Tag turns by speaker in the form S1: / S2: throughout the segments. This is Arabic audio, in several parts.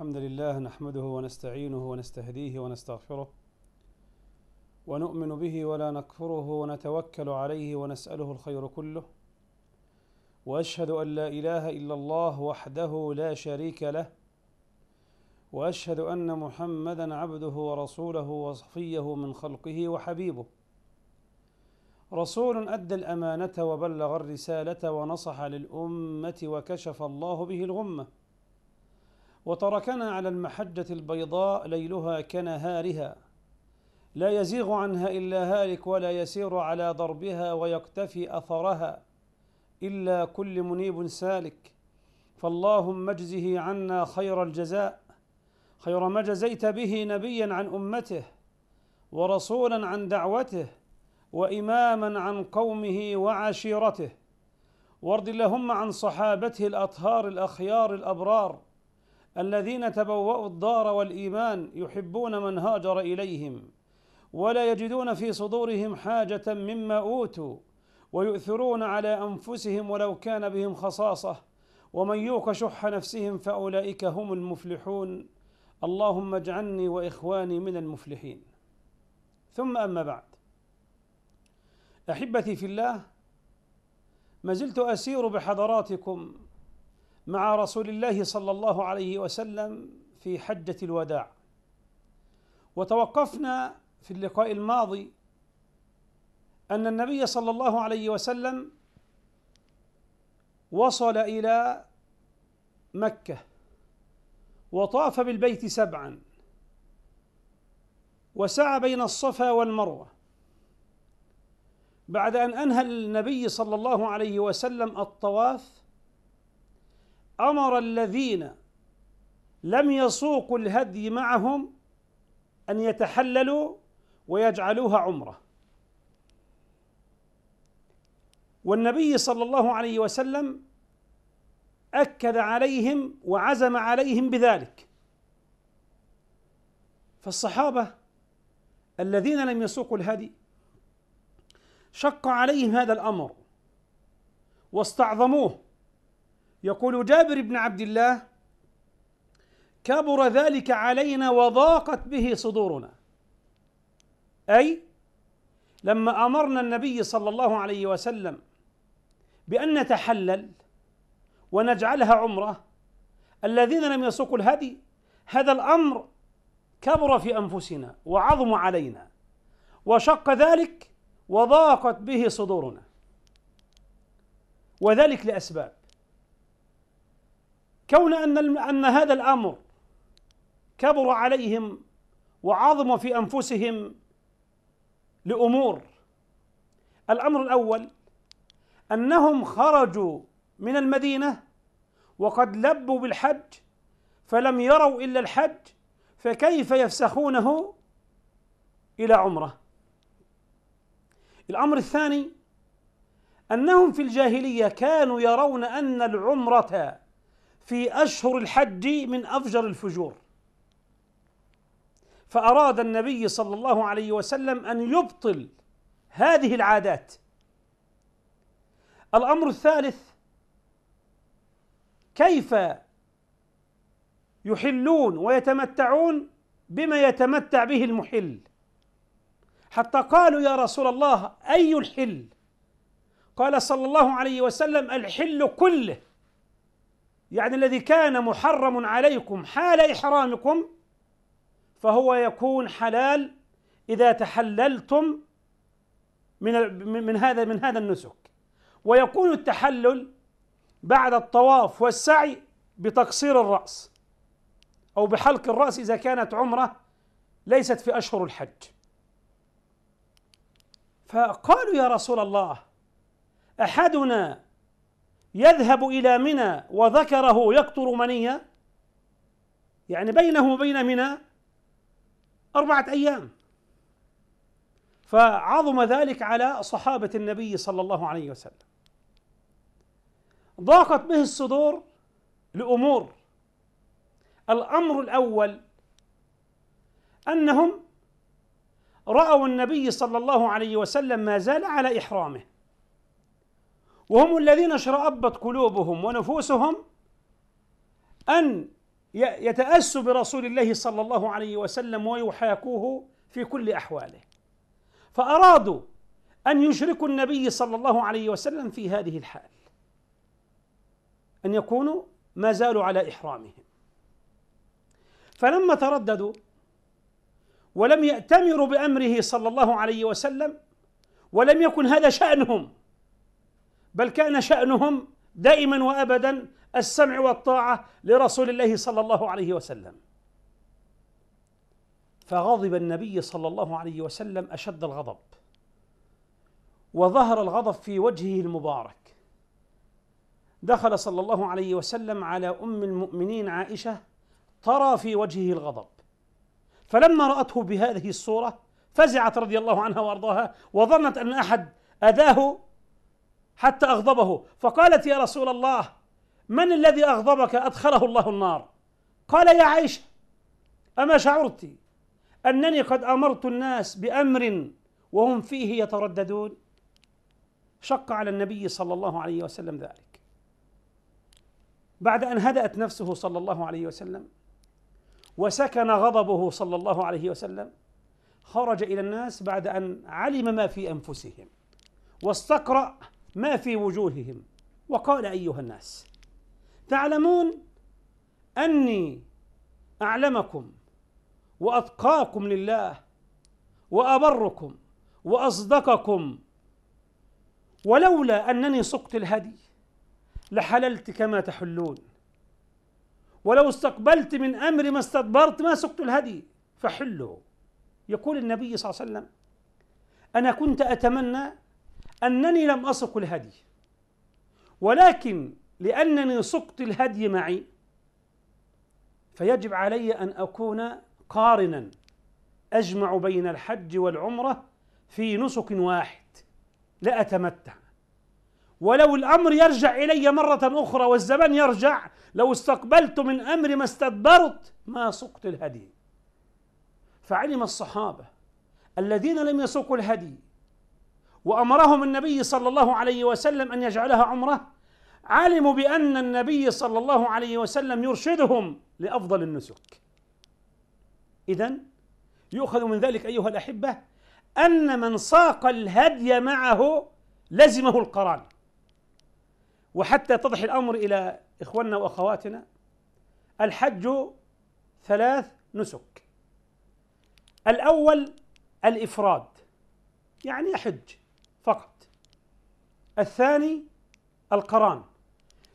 S1: الحمد لله نحمده ونستعينه ونستهديه ونستغفره ونؤمن به ولا نكفره ونتوكل عليه ونسأله الخير كله وأشهد أن لا إله إلا الله وحده لا شريك له وأشهد أن محمدا عبده ورسوله وصفيه من خلقه وحبيبه رسول أدى الأمانة وبلغ الرسالة ونصح للأمة وكشف الله به الغمة وتركنا على المحجة البيضاء ليلها كنهارها لا يزيغ عنها إلا هالك ولا يسير على ضربها ويقتفي أثرها إلا كل منيب سالك فاللهم اجزه عنا خير الجزاء خير ما جزيت به نبيا عن امته ورسولا عن دعوته واماما عن قومه وعشيرته وارض اللهم عن صحابته الاطهار الاخيار الابرار الذين تبوأوا الدار والإيمان يحبون من هاجر إليهم ولا يجدون في صدورهم حاجة مما أوتوا ويؤثرون على أنفسهم ولو كان بهم خصاصة ومن يوق شح نفسهم فأولئك هم المفلحون اللهم اجعلني وإخواني من المفلحين ثم أما بعد أحبتي في الله ما زلت أسير بحضراتكم مع رسول الله صلى الله عليه وسلم في حجه الوداع وتوقفنا في اللقاء الماضي ان النبي صلى الله عليه وسلم وصل الى مكه وطاف بالبيت سبعا وسعى بين الصفا والمروه بعد ان انهى النبي صلى الله عليه وسلم الطواف امر الذين لم يسوقوا الهدي معهم ان يتحللوا ويجعلوها عمره والنبي صلى الله عليه وسلم اكد عليهم وعزم عليهم بذلك فالصحابه الذين لم يسوقوا الهدي شق عليهم هذا الامر واستعظموه يقول جابر بن عبد الله كبر ذلك علينا وضاقت به صدورنا اي لما امرنا النبي صلى الله عليه وسلم بان نتحلل ونجعلها عمره الذين لم يسوقوا الهدي هذا الامر كبر في انفسنا وعظم علينا وشق ذلك وضاقت به صدورنا وذلك لاسباب كون أن أن هذا الأمر كبر عليهم وعظم في أنفسهم لأمور الأمر الأول أنهم خرجوا من المدينة وقد لبوا بالحج فلم يروا إلا الحج فكيف يفسخونه إلى عمرة الأمر الثاني أنهم في الجاهلية كانوا يرون أن العمرة في أشهر الحج من أفجر الفجور فأراد النبي صلى الله عليه وسلم أن يبطل هذه العادات الأمر الثالث كيف يحلون ويتمتعون بما يتمتع به المحل حتى قالوا يا رسول الله أي الحل؟ قال صلى الله عليه وسلم الحل كله يعني الذي كان محرم عليكم حال إحرامكم فهو يكون حلال إذا تحللتم من من هذا من هذا النسك ويكون التحلل بعد الطواف والسعي بتقصير الرأس أو بحلق الرأس إذا كانت عمرة ليست في أشهر الحج فقالوا يا رسول الله أحدنا يذهب إلى منى وذكره يقطر منية يعني بينه وبين منى أربعة أيام فعظم ذلك على صحابة النبي صلى الله عليه وسلم ضاقت به الصدور لأمور الأمر الأول أنهم رأوا النبي صلى الله عليه وسلم ما زال على إحرامه وهم الذين شرأبت قلوبهم ونفوسهم أن يتأسوا برسول الله صلى الله عليه وسلم ويحاكوه في كل أحواله فأرادوا أن يشركوا النبي صلى الله عليه وسلم في هذه الحال أن يكونوا ما زالوا على إحرامهم فلما ترددوا ولم يأتمروا بأمره صلى الله عليه وسلم ولم يكن هذا شأنهم بل كان شأنهم دائما وابدا السمع والطاعه لرسول الله صلى الله عليه وسلم فغضب النبي صلى الله عليه وسلم اشد الغضب وظهر الغضب في وجهه المبارك دخل صلى الله عليه وسلم على ام المؤمنين عائشه ترى في وجهه الغضب فلما راته بهذه الصوره فزعت رضي الله عنها وارضاها وظنت ان احد أذاه حتى اغضبه فقالت يا رسول الله من الذي اغضبك ادخله الله النار قال يا عائشه اما شعرت انني قد امرت الناس بامر وهم فيه يترددون شق على النبي صلى الله عليه وسلم ذلك بعد ان هدات نفسه صلى الله عليه وسلم وسكن غضبه صلى الله عليه وسلم خرج الى الناس بعد ان علم ما في انفسهم واستقرأ ما في وجوههم وقال ايها الناس تعلمون اني اعلمكم واتقاكم لله وابركم واصدقكم ولولا انني سقت الهدي لحللت كما تحلون ولو استقبلت من امري ما استدبرت ما سقت الهدي فحلوا يقول النبي صلى الله عليه وسلم انا كنت اتمنى أنني لم أسق الهدي ولكن لأنني سقت الهدي معي فيجب علي أن أكون قارنا أجمع بين الحج والعمرة في نسك واحد لا أتمتع ولو الأمر يرجع إلي مرة أخرى والزمان يرجع لو استقبلت من أمري ما استدبرت ما سقت الهدي فعلم الصحابة الذين لم يسقوا الهدي وامرهم النبي صلى الله عليه وسلم ان يجعلها عمره علموا بان النبي صلى الله عليه وسلم يرشدهم لافضل النسك اذا يؤخذ من ذلك ايها الاحبه ان من ساق الهدي معه لزمه القران وحتى تضح الامر الى اخواننا واخواتنا الحج ثلاث نسك الاول الافراد يعني يحج فقط الثاني القران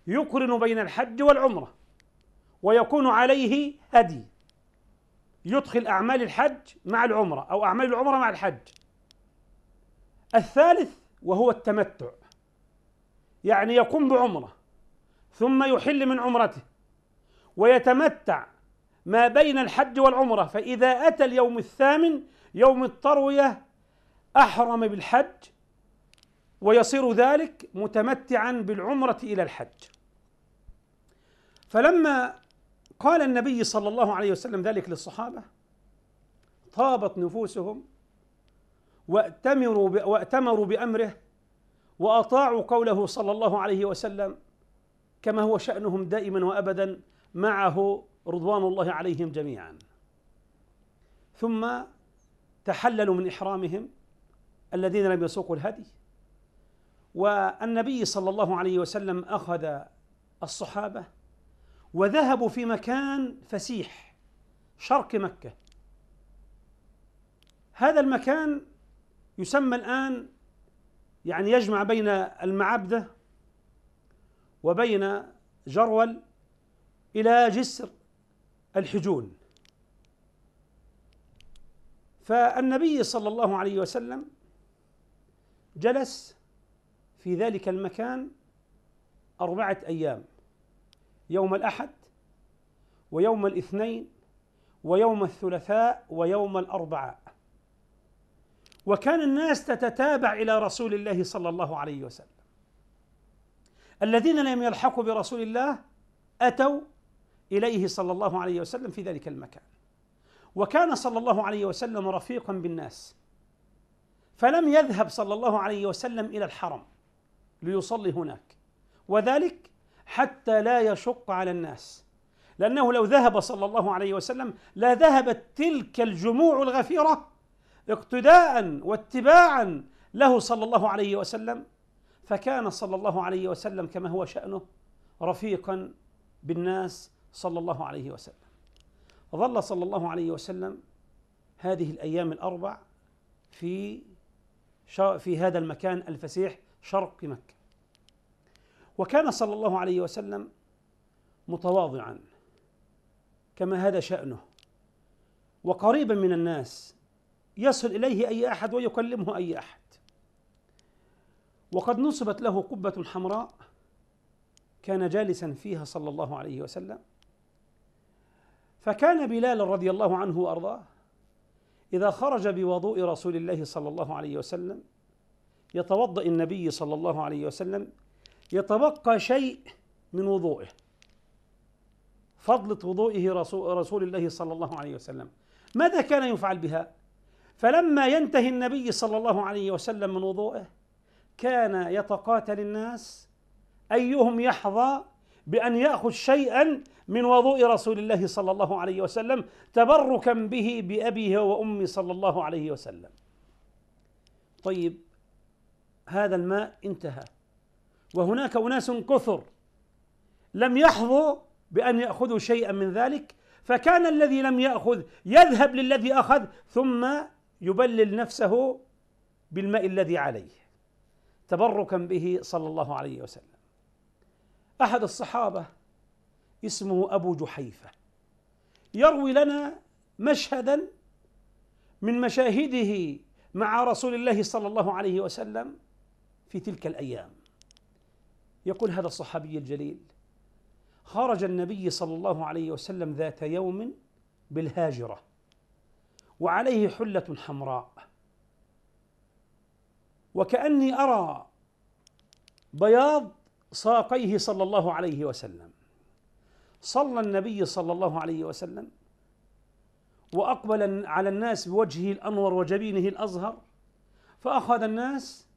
S1: يقرن بين الحج والعمره ويكون عليه هدي يدخل اعمال الحج مع العمره او اعمال العمره مع الحج الثالث وهو التمتع يعني يقوم بعمره ثم يحل من عمرته ويتمتع ما بين الحج والعمره فاذا اتى اليوم الثامن يوم الترويه احرم بالحج ويصير ذلك متمتعا بالعمرة إلى الحج فلما قال النبي صلى الله عليه وسلم ذلك للصحابة طابت نفوسهم وأتمروا وأتمروا بأمره وأطاعوا قوله صلى الله عليه وسلم كما هو شأنهم دائما وأبدا معه رضوان الله عليهم جميعا ثم تحللوا من إحرامهم الذين لم يسوقوا الهدي والنبي صلى الله عليه وسلم أخذ الصحابة وذهبوا في مكان فسيح شرق مكة هذا المكان يسمى الآن يعني يجمع بين المعبدة وبين جرول إلى جسر الحجون فالنبي صلى الله عليه وسلم جلس في ذلك المكان أربعة أيام يوم الأحد ويوم الاثنين ويوم الثلاثاء ويوم الأربعاء وكان الناس تتتابع إلى رسول الله صلى الله عليه وسلم الذين لم يلحقوا برسول الله أتوا إليه صلى الله عليه وسلم في ذلك المكان وكان صلى الله عليه وسلم رفيقا بالناس فلم يذهب صلى الله عليه وسلم إلى الحرم ليصلي هناك وذلك حتى لا يشق على الناس لأنه لو ذهب صلى الله عليه وسلم لذهبت تلك الجموع الغفيرة اقتداء واتباعا له صلى الله عليه وسلم فكان صلى الله عليه وسلم كما هو شأنه رفيقا بالناس صلى الله عليه وسلم ظل صلى الله عليه وسلم هذه الأيام الأربع في في هذا المكان الفسيح شرق مكة وكان صلى الله عليه وسلم متواضعا كما هذا شأنه وقريبا من الناس يصل إليه أي أحد ويكلمه أي أحد وقد نصبت له قبة حمراء كان جالسا فيها صلى الله عليه وسلم فكان بلال رضي الله عنه وارضاه اذا خرج بوضوء رسول الله صلى الله عليه وسلم يتوضا النبي صلى الله عليه وسلم يتبقى شيء من وضوئه فضلة وضوئه رسول, رسول الله صلى الله عليه وسلم ماذا كان يفعل بها؟ فلما ينتهي النبي صلى الله عليه وسلم من وضوئه كان يتقاتل الناس أيهم يحظى بأن يأخذ شيئا من وضوء رسول الله صلى الله عليه وسلم تبركا به بأبيه وأمي صلى الله عليه وسلم طيب هذا الماء انتهى وهناك أناس كثر لم يحظوا بأن يأخذوا شيئا من ذلك فكان الذي لم يأخذ يذهب للذي أخذ ثم يبلل نفسه بالماء الذي عليه تبركا به صلى الله عليه وسلم أحد الصحابة اسمه أبو جحيفة يروي لنا مشهدا من مشاهده مع رسول الله صلى الله عليه وسلم في تلك الأيام يقول هذا الصحابي الجليل خرج النبي صلى الله عليه وسلم ذات يوم بالهاجره وعليه حله حمراء وكاني ارى بياض ساقيه صلى الله عليه وسلم صلى النبي صلى الله عليه وسلم واقبل على الناس بوجهه الانور وجبينه الازهر فاخذ الناس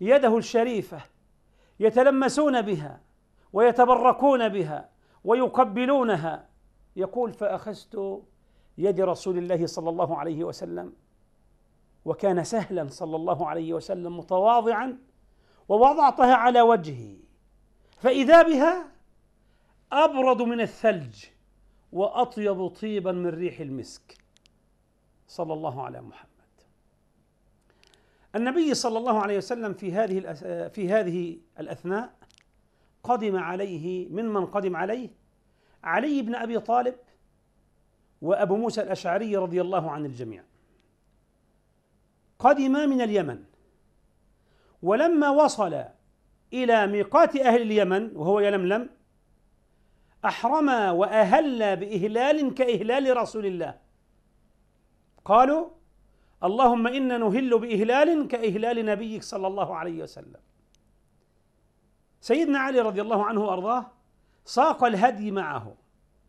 S1: يده الشريفه يتلمسون بها ويتبركون بها ويقبلونها يقول فاخذت يد رسول الله صلى الله عليه وسلم وكان سهلا صلى الله عليه وسلم متواضعا ووضعتها على وجهه فاذا بها ابرد من الثلج واطيب طيبا من ريح المسك صلى الله على محمد النبي صلى الله عليه وسلم في هذه في هذه الاثناء قدم عليه ممن قدم عليه علي بن ابي طالب وابو موسى الاشعري رضي الله عن الجميع قدما من اليمن ولما وصل الى ميقات اهل اليمن وهو يلملم احرما واهل باهلال كاهلال رسول الله قالوا اللهم انا نهل باهلال كاهلال نبيك صلى الله عليه وسلم سيدنا علي رضي الله عنه وارضاه ساق الهدي معه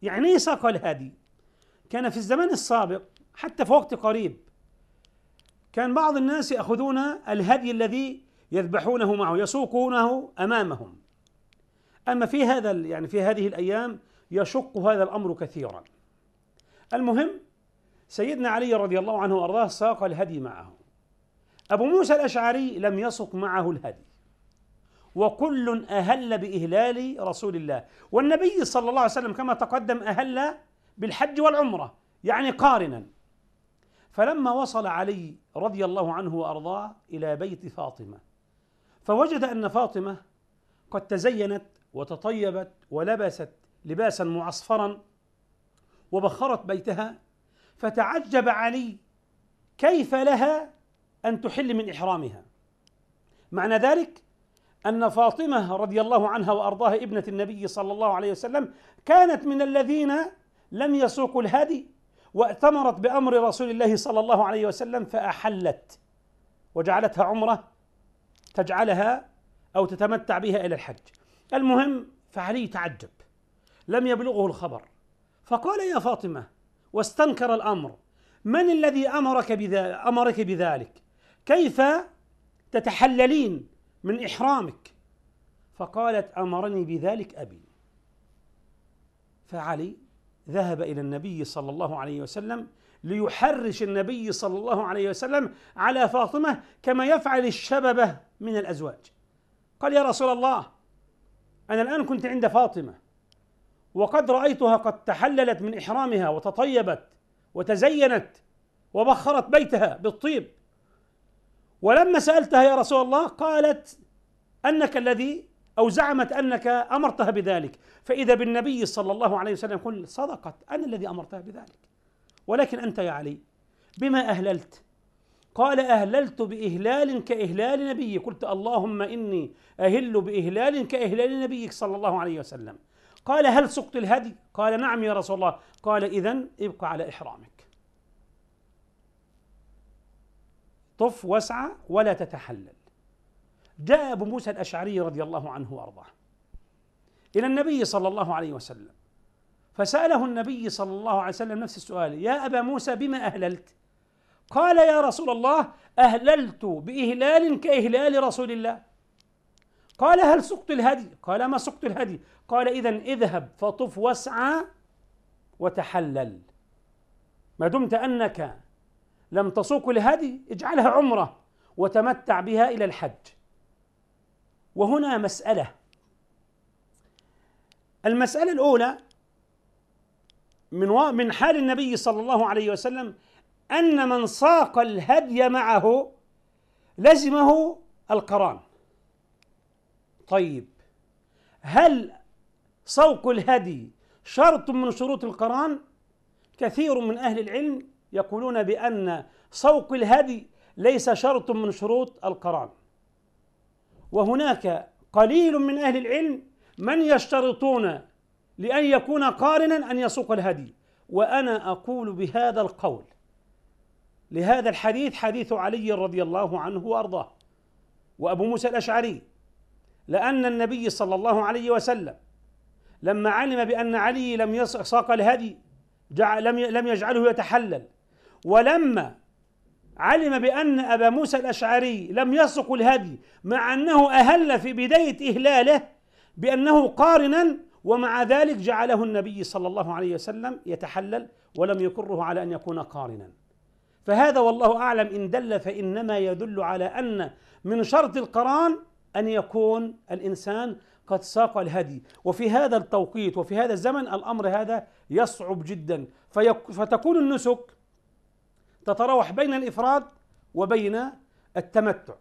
S1: يعني ايه ساق الهدي كان في الزمن السابق حتى في وقت قريب كان بعض الناس ياخذون الهدي الذي يذبحونه معه يسوقونه امامهم اما في هذا يعني في هذه الايام يشق هذا الامر كثيرا المهم سيدنا علي رضي الله عنه وارضاه ساق الهدي معه ابو موسى الاشعري لم يسق معه الهدي وكل اهل باهلال رسول الله والنبي صلى الله عليه وسلم كما تقدم اهل بالحج والعمره يعني قارنا فلما وصل علي رضي الله عنه وارضاه الى بيت فاطمه فوجد ان فاطمه قد تزينت وتطيبت ولبست لباسا معصفرا وبخرت بيتها فتعجب علي كيف لها أن تحل من إحرامها معنى ذلك أن فاطمة رضي الله عنها وأرضاها ابنة النبي صلى الله عليه وسلم كانت من الذين لم يسوقوا الهدي واتمرت بأمر رسول الله صلى الله عليه وسلم فأحلت وجعلتها عمرة تجعلها أو تتمتع بها إلى الحج المهم فعلي تعجب لم يبلغه الخبر فقال يا فاطمة واستنكر الأمر من الذي أمرك أمرك بذلك كيف تتحللين من إحرامك فقالت أمرني بذلك أبي فعلي ذهب إلى النبي صلى الله عليه وسلم ليحرش النبي صلى الله عليه وسلم على فاطمة كما يفعل الشببة من الأزواج قال يا رسول الله أنا الآن كنت عند فاطمة وقد رايتها قد تحللت من احرامها وتطيبت وتزينت وبخرت بيتها بالطيب ولما سالتها يا رسول الله قالت انك الذي او زعمت انك امرتها بذلك فاذا بالنبي صلى الله عليه وسلم يقول صدقت انا الذي امرتها بذلك ولكن انت يا علي بما اهللت قال اهللت باهلال كاهلال نبيك قلت اللهم اني اهل باهلال كاهلال نبيك صلى الله عليه وسلم قال هل سقت الهدي؟ قال نعم يا رسول الله قال إذا ابق على إحرامك طف واسعى ولا تتحلل جاء أبو موسى الأشعري رضي الله عنه وأرضاه إلى النبي صلى الله عليه وسلم فسأله النبي صلى الله عليه وسلم نفس السؤال يا أبا موسى بما أهللت؟ قال يا رسول الله أهللت بإهلال كإهلال رسول الله قال هل سقت الهدي قال ما سقت الهدي قال إذا اذهب فطف واسعى وتحلل ما دمت أنك لم تسوق الهدي اجعلها عمرة وتمتع بها إلى الحج وهنا مسألة المسألة الأولى من و... من حال النبي صلى الله عليه وسلم أن من ساق الهدي معه لزمه القران طيب هل سوق الهدي شرط من شروط القران كثير من اهل العلم يقولون بان سوق الهدي ليس شرط من شروط القران وهناك قليل من اهل العلم من يشترطون لان يكون قارنا ان يسوق الهدي وانا اقول بهذا القول لهذا الحديث حديث علي رضي الله عنه وارضاه وابو موسى الاشعري لأن النبي صلى الله عليه وسلم لما علم بأن علي لم يساق الهدي لم لم يجعله يتحلل ولما علم بأن أبا موسى الأشعري لم يسق الهدي مع أنه أهل في بداية إهلاله بأنه قارنا ومع ذلك جعله النبي صلى الله عليه وسلم يتحلل ولم يكره على أن يكون قارنا فهذا والله أعلم إن دل فإنما يدل على أن من شرط القران ان يكون الانسان قد ساق الهدي وفي هذا التوقيت وفي هذا الزمن الامر هذا يصعب جدا فتكون النسك تتراوح بين الافراد وبين التمتع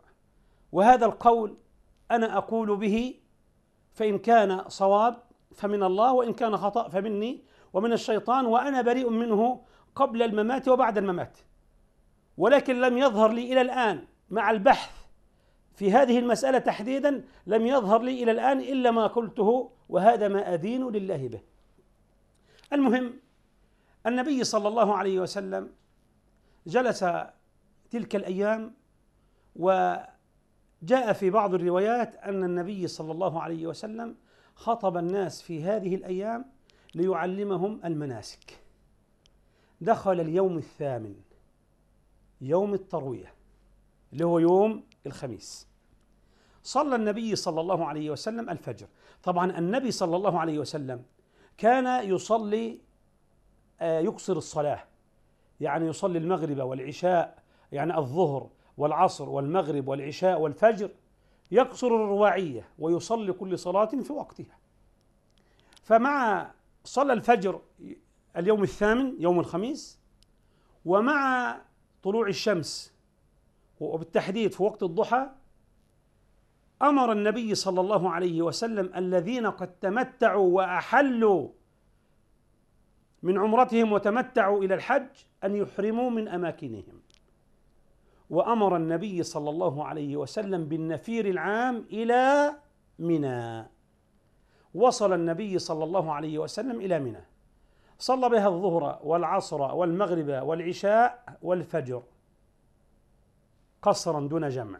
S1: وهذا القول انا اقول به فان كان صواب فمن الله وان كان خطا فمني ومن الشيطان وانا بريء منه قبل الممات وبعد الممات ولكن لم يظهر لي الى الان مع البحث في هذه المسألة تحديدا لم يظهر لي إلى الآن إلا ما قلته وهذا ما أدين لله به المهم النبي صلى الله عليه وسلم جلس تلك الأيام وجاء في بعض الروايات أن النبي صلى الله عليه وسلم خطب الناس في هذه الأيام ليعلمهم المناسك دخل اليوم الثامن يوم التروية اللي هو يوم الخميس صلى النبي صلى الله عليه وسلم الفجر طبعا النبي صلى الله عليه وسلم كان يصلي آه، يقصر الصلاة يعني يصلي المغرب والعشاء يعني الظهر والعصر والمغرب والعشاء والفجر يقصر الرواعية ويصلي كل صلاة في وقتها فمع صلى الفجر اليوم الثامن يوم الخميس ومع طلوع الشمس وبالتحديد في وقت الضحى امر النبي صلى الله عليه وسلم الذين قد تمتعوا واحلوا من عمرتهم وتمتعوا الى الحج ان يحرموا من اماكنهم وامر النبي صلى الله عليه وسلم بالنفير العام الى منى وصل النبي صلى الله عليه وسلم الى منى صلى بها الظهر والعصر والمغرب والعشاء والفجر قصرا دون جمع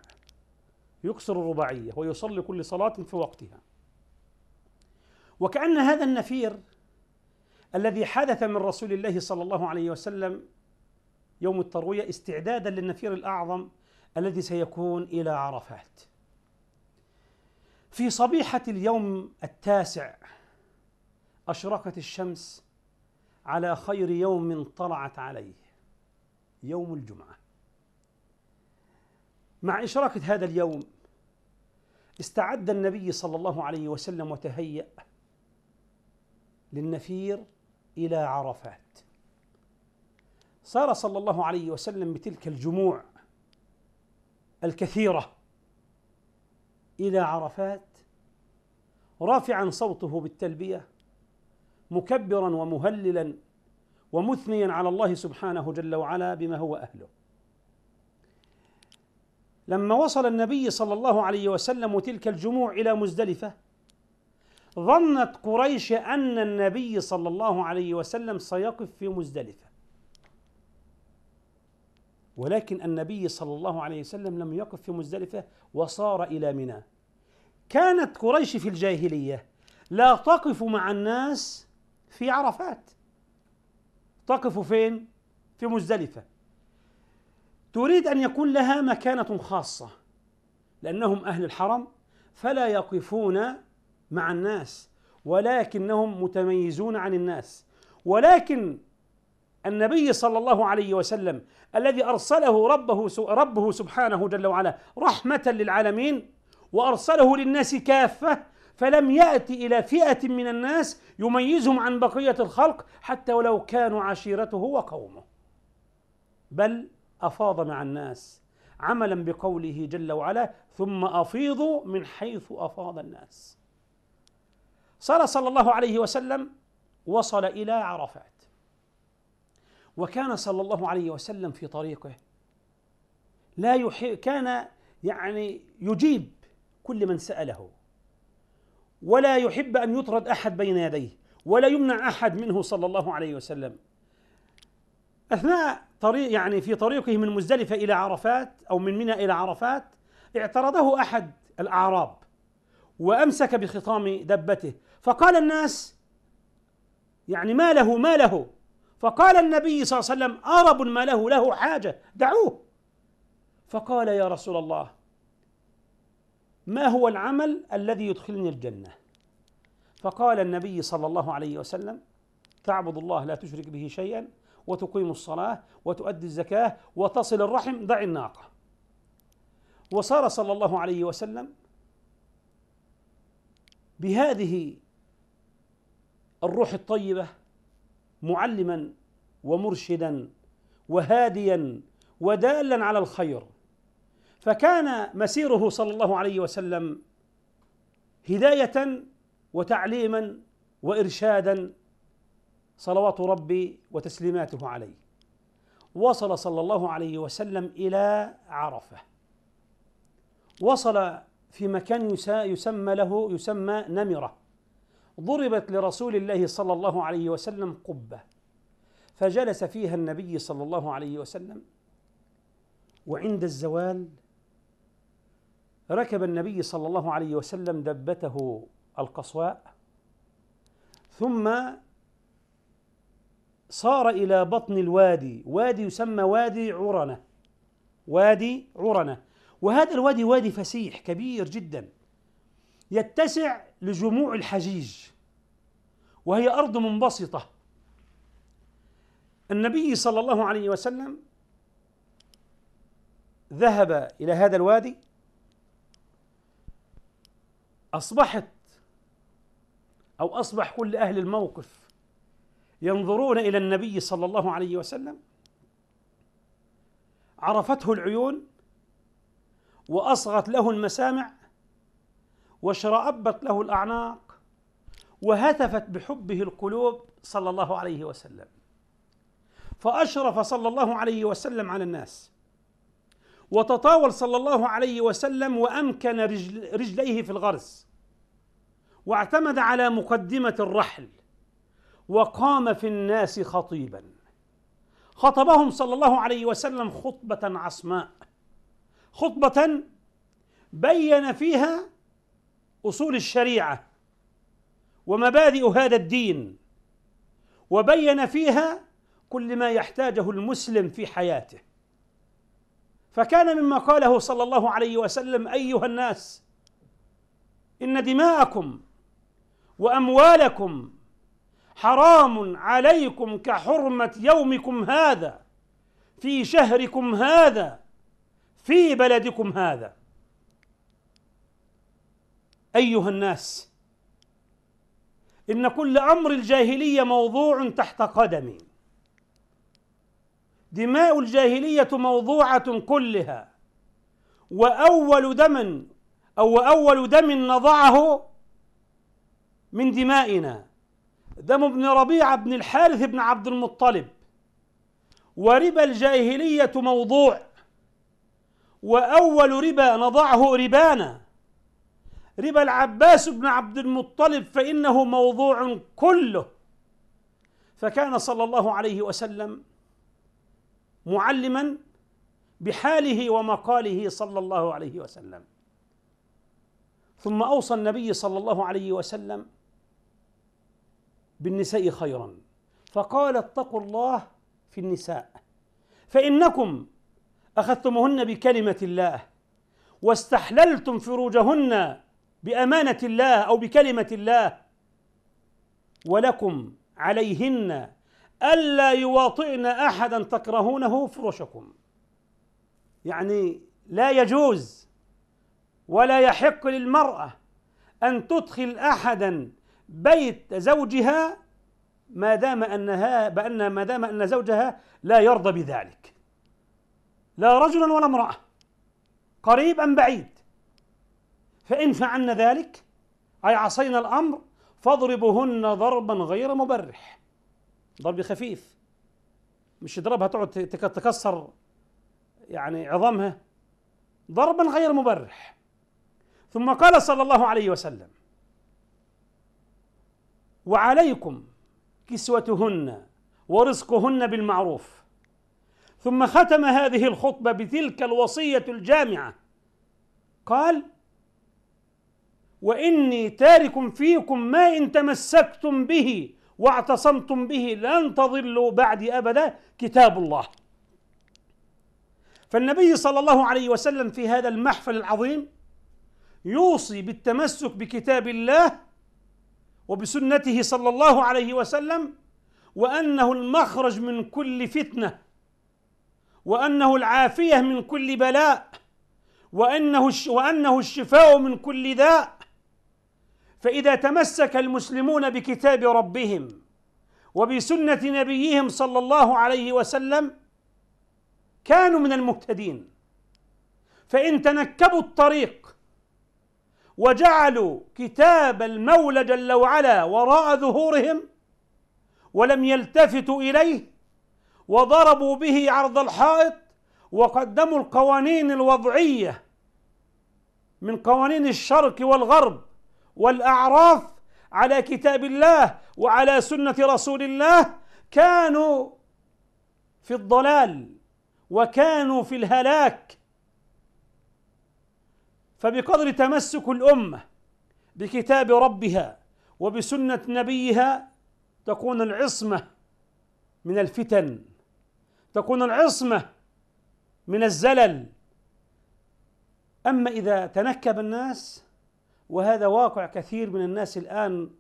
S1: يكسر الرباعية ويصلي كل صلاة في وقتها وكأن هذا النفير الذي حدث من رسول الله صلى الله عليه وسلم يوم التروية استعدادا للنفير الأعظم الذي سيكون إلى عرفات في صبيحة اليوم التاسع أشرقت الشمس على خير يوم طلعت عليه يوم الجمعه مع إشراقة هذا اليوم استعد النبي صلى الله عليه وسلم وتهيأ للنفير إلى عرفات صار صلى الله عليه وسلم بتلك الجموع الكثيرة إلى عرفات رافعا صوته بالتلبية مكبرا ومهللا ومثنيا على الله سبحانه جل وعلا بما هو أهله لما وصل النبي صلى الله عليه وسلم تلك الجموع الى مزدلفه ظنت قريش ان النبي صلى الله عليه وسلم سيقف في مزدلفه ولكن النبي صلى الله عليه وسلم لم يقف في مزدلفه وصار الى منى كانت قريش في الجاهليه لا تقف مع الناس في عرفات تقف فين في مزدلفه تريد ان يكون لها مكانه خاصه لانهم اهل الحرم فلا يقفون مع الناس ولكنهم متميزون عن الناس ولكن النبي صلى الله عليه وسلم الذي ارسله ربه ربه سبحانه جل وعلا رحمه للعالمين وارسله للناس كافه فلم ياتي الى فئه من الناس يميزهم عن بقيه الخلق حتى ولو كانوا عشيرته وقومه بل افاض مع الناس عملا بقوله جل وعلا ثم افيضوا من حيث افاض الناس صار صلى الله عليه وسلم وصل الى عرفات وكان صلى الله عليه وسلم في طريقه لا يحي كان يعني يجيب كل من ساله ولا يحب ان يطرد احد بين يديه ولا يمنع احد منه صلى الله عليه وسلم اثناء طريق يعني في طريقه من مزدلفة إلى عرفات أو من منى إلى عرفات اعترضه أحد الأعراب وأمسك بخطام دبته فقال الناس يعني ما له ما له فقال النبي صلى الله عليه وسلم أرب ما له له حاجة دعوه فقال يا رسول الله ما هو العمل الذي يدخلني الجنة فقال النبي صلى الله عليه وسلم تعبد الله لا تشرك به شيئا وتقيم الصلاة وتؤدي الزكاة وتصل الرحم دع الناقة وصار صلى الله عليه وسلم بهذه الروح الطيبة معلما ومرشدا وهاديا ودالا على الخير فكان مسيره صلى الله عليه وسلم هداية وتعليما وإرشادا صلوات ربي وتسليماته عليه وصل صلى الله عليه وسلم الى عرفه وصل في مكان يسمى له يسمى نمره ضربت لرسول الله صلى الله عليه وسلم قبه فجلس فيها النبي صلى الله عليه وسلم وعند الزوال ركب النبي صلى الله عليه وسلم دبته القصواء ثم صار إلى بطن الوادي وادي يسمى وادي عرنة وادي عرنة وهذا الوادي وادي فسيح كبير جدا يتسع لجموع الحجيج وهي أرض منبسطة النبي صلى الله عليه وسلم ذهب إلى هذا الوادي أصبحت أو أصبح كل أهل الموقف ينظرون الى النبي صلى الله عليه وسلم عرفته العيون واصغت له المسامع وشرأبت له الاعناق وهتفت بحبه القلوب صلى الله عليه وسلم فاشرف صلى الله عليه وسلم على الناس وتطاول صلى الله عليه وسلم وامكن رجل رجليه في الغرس واعتمد على مقدمه الرحل وقام في الناس خطيبا خطبهم صلى الله عليه وسلم خطبه عصماء خطبه بين فيها اصول الشريعه ومبادئ هذا الدين وبين فيها كل ما يحتاجه المسلم في حياته فكان مما قاله صلى الله عليه وسلم ايها الناس ان دماءكم واموالكم حرام عليكم كحرمة يومكم هذا في شهركم هذا في بلدكم هذا أيها الناس إن كل أمر الجاهلية موضوع تحت قدمي دماء الجاهلية موضوعة كلها وأول دم أو أول دم نضعه من دمائنا دم بن ربيعة بن الحارث بن عبد المطلب وربا الجاهلية موضوع وأول ربا نضعه ربانا ربا العباس بن عبد المطلب فإنه موضوع كله فكان صلى الله عليه وسلم معلما بحاله ومقاله صلى الله عليه وسلم ثم أوصى النبي صلى الله عليه وسلم بالنساء خيرا فقال اتقوا الله في النساء فإنكم أخذتموهن بكلمة الله واستحللتم فروجهن بأمانة الله أو بكلمة الله ولكم عليهن ألا يواطئن أحدا تكرهونه فرشكم يعني لا يجوز ولا يحق للمرأة أن تدخل أحدا بيت زوجها ما دام انها بان ما دام ان زوجها لا يرضى بذلك لا رجلا ولا امراه قريب ام بعيد فان فعلنا ذلك اي عصينا الامر فاضربهن ضربا غير مبرح ضرب خفيف مش يضربها تقعد تكسر يعني عظامها ضربا غير مبرح ثم قال صلى الله عليه وسلم وعليكم كسوتهن ورزقهن بالمعروف ثم ختم هذه الخطبه بتلك الوصيه الجامعه قال واني تارك فيكم ما ان تمسكتم به واعتصمتم به لن تضلوا بعدي ابدا كتاب الله فالنبي صلى الله عليه وسلم في هذا المحفل العظيم يوصي بالتمسك بكتاب الله وبسنته صلى الله عليه وسلم وانه المخرج من كل فتنه وانه العافيه من كل بلاء وانه وانه الشفاء من كل داء فاذا تمسك المسلمون بكتاب ربهم وبسنه نبيهم صلى الله عليه وسلم كانوا من المهتدين فان تنكبوا الطريق وجعلوا كتاب المولى جل وعلا وراء ظهورهم ولم يلتفتوا اليه وضربوا به عرض الحائط وقدموا القوانين الوضعيه من قوانين الشرق والغرب والاعراف على كتاب الله وعلى سنه رسول الله كانوا في الضلال وكانوا في الهلاك فبقدر تمسك الامه بكتاب ربها وبسنه نبيها تكون العصمه من الفتن تكون العصمه من الزلل اما اذا تنكب الناس وهذا واقع كثير من الناس الان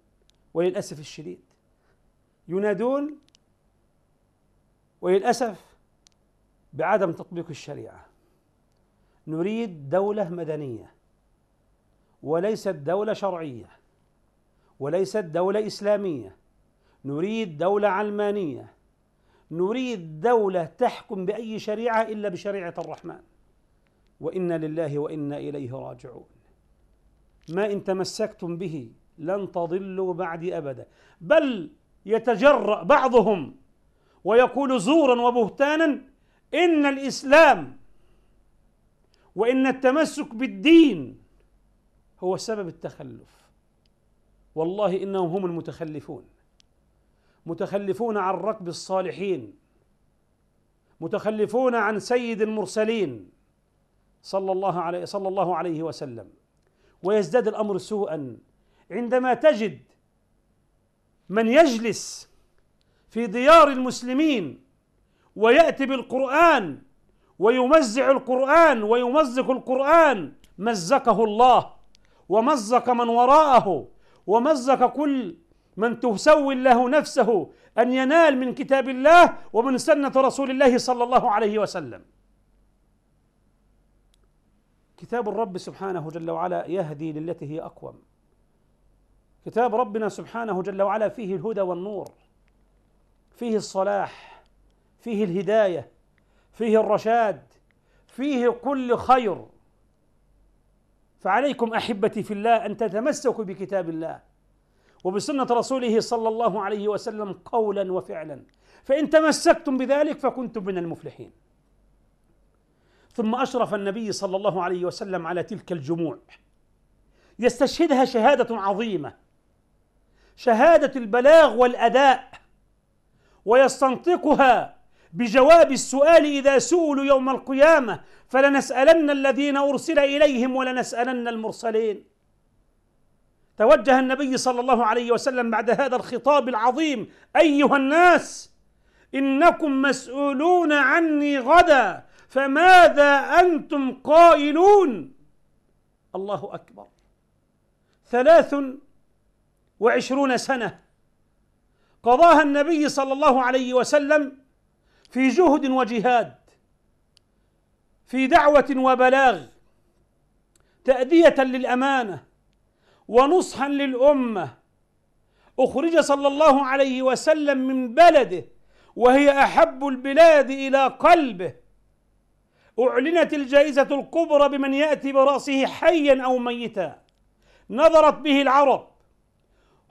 S1: وللاسف الشديد ينادون وللاسف بعدم تطبيق الشريعه نريد دولة مدنية وليست دولة شرعية وليست دولة إسلامية نريد دولة علمانية نريد دولة تحكم بأي شريعة إلا بشريعة الرحمن وإنا لله وإنا إليه راجعون ما إن تمسكتم به لن تضلوا بعدي أبدا بل يتجرأ بعضهم ويقول زورا وبهتانا إن الإسلام وان التمسك بالدين هو سبب التخلف والله انهم هم المتخلفون متخلفون عن ركب الصالحين متخلفون عن سيد المرسلين صلى الله عليه صلى الله عليه وسلم ويزداد الامر سوءا عندما تجد من يجلس في ديار المسلمين وياتي بالقران ويمزع القرآن ويمزق القرآن مزقه الله ومزق من وراءه ومزق كل من تسوي الله نفسه أن ينال من كتاب الله ومن سنة رسول الله صلى الله عليه وسلم كتاب الرب سبحانه جل وعلا يهدي للتي هي أقوم كتاب ربنا سبحانه جل وعلا فيه الهدى والنور فيه الصلاح فيه الهدايه فيه الرشاد فيه كل خير فعليكم احبتي في الله ان تتمسكوا بكتاب الله وبسنه رسوله صلى الله عليه وسلم قولا وفعلا فان تمسكتم بذلك فكنتم من المفلحين ثم اشرف النبي صلى الله عليه وسلم على تلك الجموع يستشهدها شهاده عظيمه شهاده البلاغ والاداء ويستنطقها بجواب السؤال اذا سئلوا يوم القيامه فلنسالن الذين ارسل اليهم ولنسالن المرسلين توجه النبي صلى الله عليه وسلم بعد هذا الخطاب العظيم ايها الناس انكم مسؤولون عني غدا فماذا انتم قائلون الله اكبر ثلاث وعشرون سنه قضاها النبي صلى الله عليه وسلم في جهد وجهاد في دعوه وبلاغ تاديه للامانه ونصحا للامه اخرج صلى الله عليه وسلم من بلده وهي احب البلاد الى قلبه اعلنت الجائزه الكبرى بمن ياتي براسه حيا او ميتا نظرت به العرب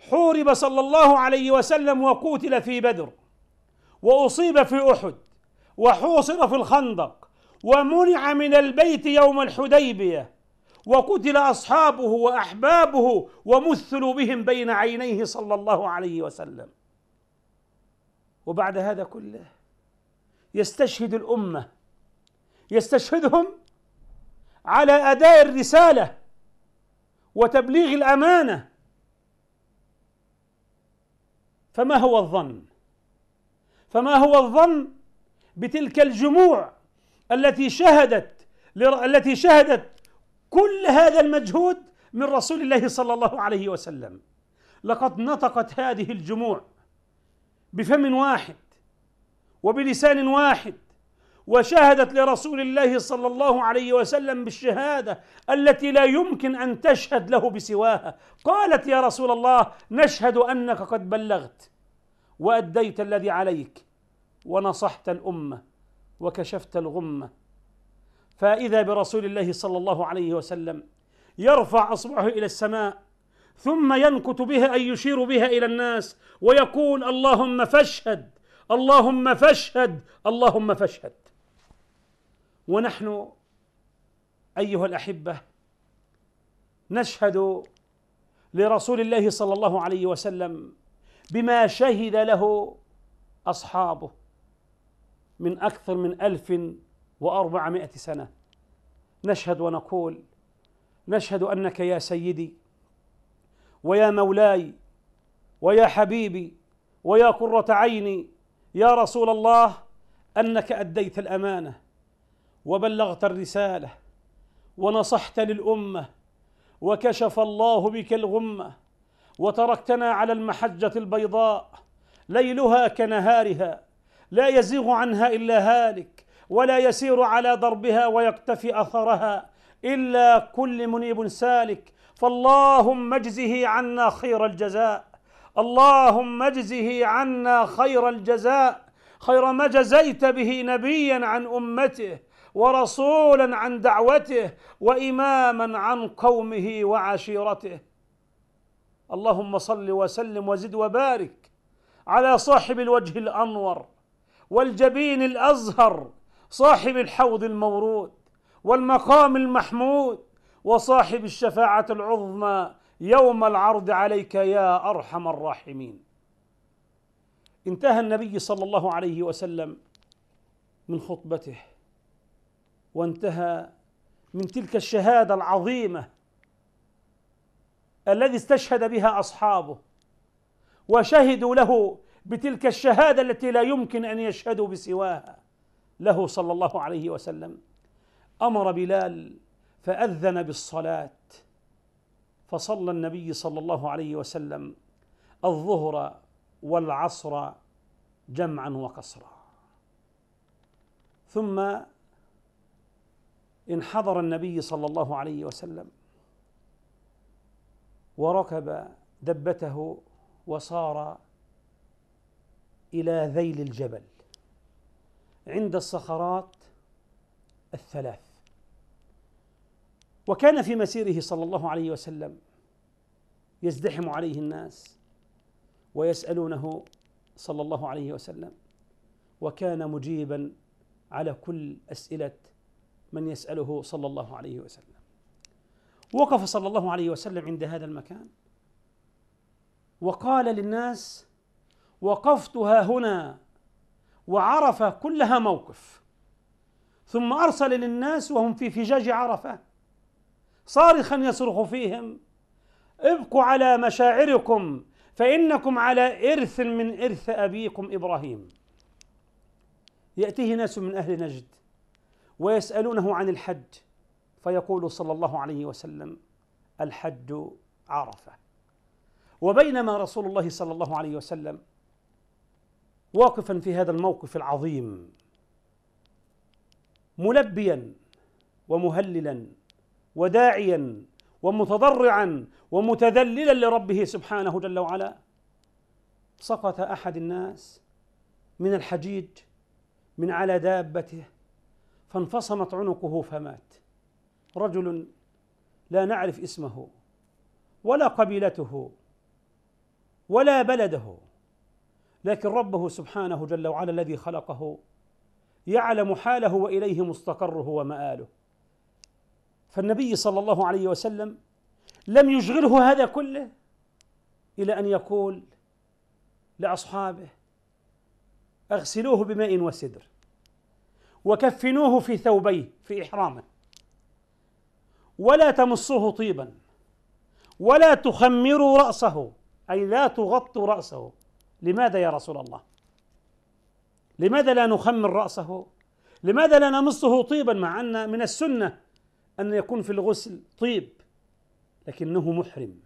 S1: حورب صلى الله عليه وسلم وقتل في بدر وأصيب في أحد وحوصر في الخندق ومنع من البيت يوم الحديبية وقتل أصحابه وأحبابه ومثلوا بهم بين عينيه صلى الله عليه وسلم وبعد هذا كله يستشهد الأمة يستشهدهم على أداء الرسالة وتبليغ الأمانة فما هو الظن فما هو الظن بتلك الجموع التي شهدت التي شهدت كل هذا المجهود من رسول الله صلى الله عليه وسلم لقد نطقت هذه الجموع بفم واحد وبلسان واحد وشهدت لرسول الله صلى الله عليه وسلم بالشهاده التي لا يمكن ان تشهد له بسواها قالت يا رسول الله نشهد انك قد بلغت وأديت الذي عليك ونصحت الأمة وكشفت الغمة فإذا برسول الله صلى الله عليه وسلم يرفع أصبعه إلى السماء ثم ينكت بها أي يشير بها إلى الناس ويقول اللهم فاشهد اللهم فاشهد اللهم فاشهد ونحن أيها الأحبة نشهد لرسول الله صلى الله عليه وسلم بما شهد له أصحابه من أكثر من ألف وأربعمائة سنة نشهد ونقول نشهد أنك يا سيدي ويا مولاي ويا حبيبي ويا قرة عيني يا رسول الله أنك أديت الأمانة وبلغت الرسالة ونصحت للأمة وكشف الله بك الغمه وتركتنا على المحجه البيضاء ليلها كنهارها لا يزيغ عنها الا هالك ولا يسير على ضربها ويقتفي اثرها الا كل منيب سالك فاللهم اجزه عنا خير الجزاء اللهم اجزه عنا خير الجزاء خير ما جزيت به نبيا عن امته ورسولا عن دعوته واماما عن قومه وعشيرته اللهم صل وسلم وزد وبارك على صاحب الوجه الانور والجبين الازهر صاحب الحوض المورود والمقام المحمود وصاحب الشفاعه العظمى يوم العرض عليك يا ارحم الراحمين انتهى النبي صلى الله عليه وسلم من خطبته وانتهى من تلك الشهاده العظيمه الذي استشهد بها اصحابه وشهدوا له بتلك الشهاده التي لا يمكن ان يشهدوا بسواها له صلى الله عليه وسلم امر بلال فاذن بالصلاه فصلى النبي صلى الله عليه وسلم الظهر والعصر جمعا وقصرا ثم انحضر النبي صلى الله عليه وسلم وركب دبته وصار الى ذيل الجبل عند الصخرات الثلاث وكان في مسيره صلى الله عليه وسلم يزدحم عليه الناس ويسالونه صلى الله عليه وسلم وكان مجيبا على كل اسئله من يساله صلى الله عليه وسلم وقف صلى الله عليه وسلم عند هذا المكان وقال للناس وقفتها هنا وعرف كلها موقف ثم ارسل للناس وهم في فجاج عرفه صارخا يصرخ فيهم ابقوا على مشاعركم فانكم على ارث من ارث ابيكم ابراهيم ياتيه ناس من اهل نجد ويسالونه عن الحج فيقول صلى الله عليه وسلم الحج عرفه وبينما رسول الله صلى الله عليه وسلم واقفا في هذا الموقف العظيم ملبيا ومهللا وداعيا ومتضرعا ومتذللا لربه سبحانه جل وعلا سقط احد الناس من الحجيج من على دابته فانفصمت عنقه فمات رجل لا نعرف اسمه ولا قبيلته ولا بلده لكن ربه سبحانه جل وعلا الذي خلقه يعلم حاله واليه مستقره ومآله فالنبي صلى الله عليه وسلم لم يشغله هذا كله الى ان يقول لاصحابه اغسلوه بماء وسدر وكفنوه في ثوبيه في احرامه ولا تمصه طيبا ولا تخمروا رأسه أي لا تغطوا رأسه لماذا يا رسول الله لماذا لا نخمر رأسه لماذا لا نمصه طيبا مع أن من السنة أن يكون في الغسل طيب لكنه محرم